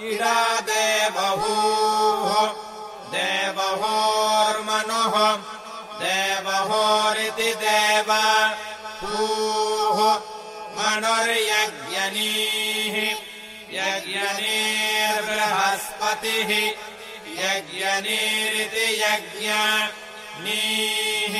इडा देवहूः देवहोर्मनुः। देवहोरिति देव हूः मनुर्यज्ञनीः। यज्ञनीर्बृहस्पतिः। यज्ञनीरिति यज्ञ नीः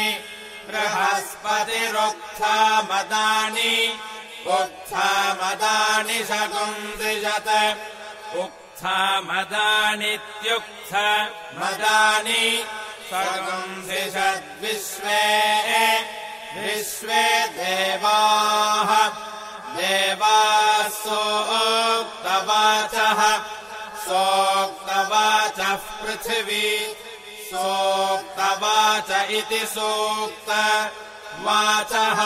बृहस्पतिरुक्था मदानि उत्था मदानि शकुंसिषत् उक्था मदानित्युक्थ मदानि शकुंसिषद्विश्वे विश्वे देवाः देवाः सोक्तवाचः सोक्तवाचः पृथिवी सोक्तवाच इति सोक्त वाचः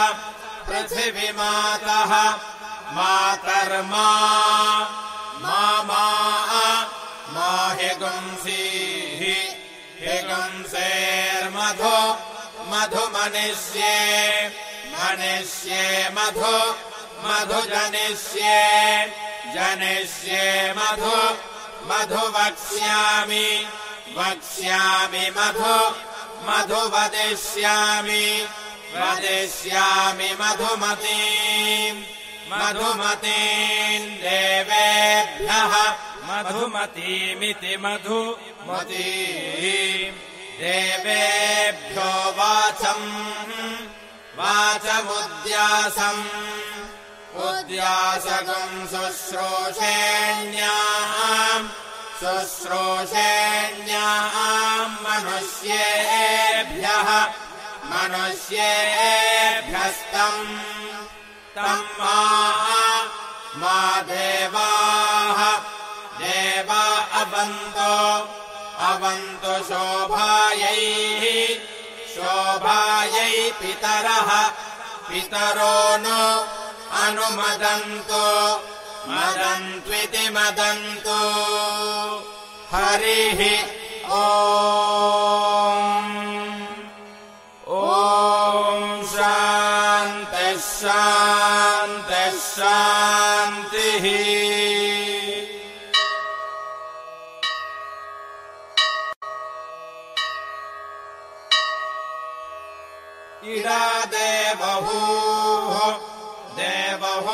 पृथिविमातः मातर्मा हिगुंसेर्मधु मधुमनिष्ये मनिष्ये मधु मधु जनिष्ये जनिष्ये मधु मधु वक्ष्यामि वक्ष्यामि मधु मधु वदिष्यामि वदिष्यामि मधुमती मधुमतीम् देवेभ्यः मधुमतीमिति मधुमती देवेभ्यो वाचम् वाचमुद्यासम्। उद्यासकम् शुश्रूषेण्याम् शुश्रूषेण्याम् मनुष्येभ्यः मनुष्येभ्यस्तम्। तम् मा अवन्तो अवन्तु शोभायैः शोभायै पितरः। पितरो नो अनुमदन्तु मदन्त्विति मदन्तु। हरिः ओ ॐ शान्तिः शान्तिः इडा देवोः देवः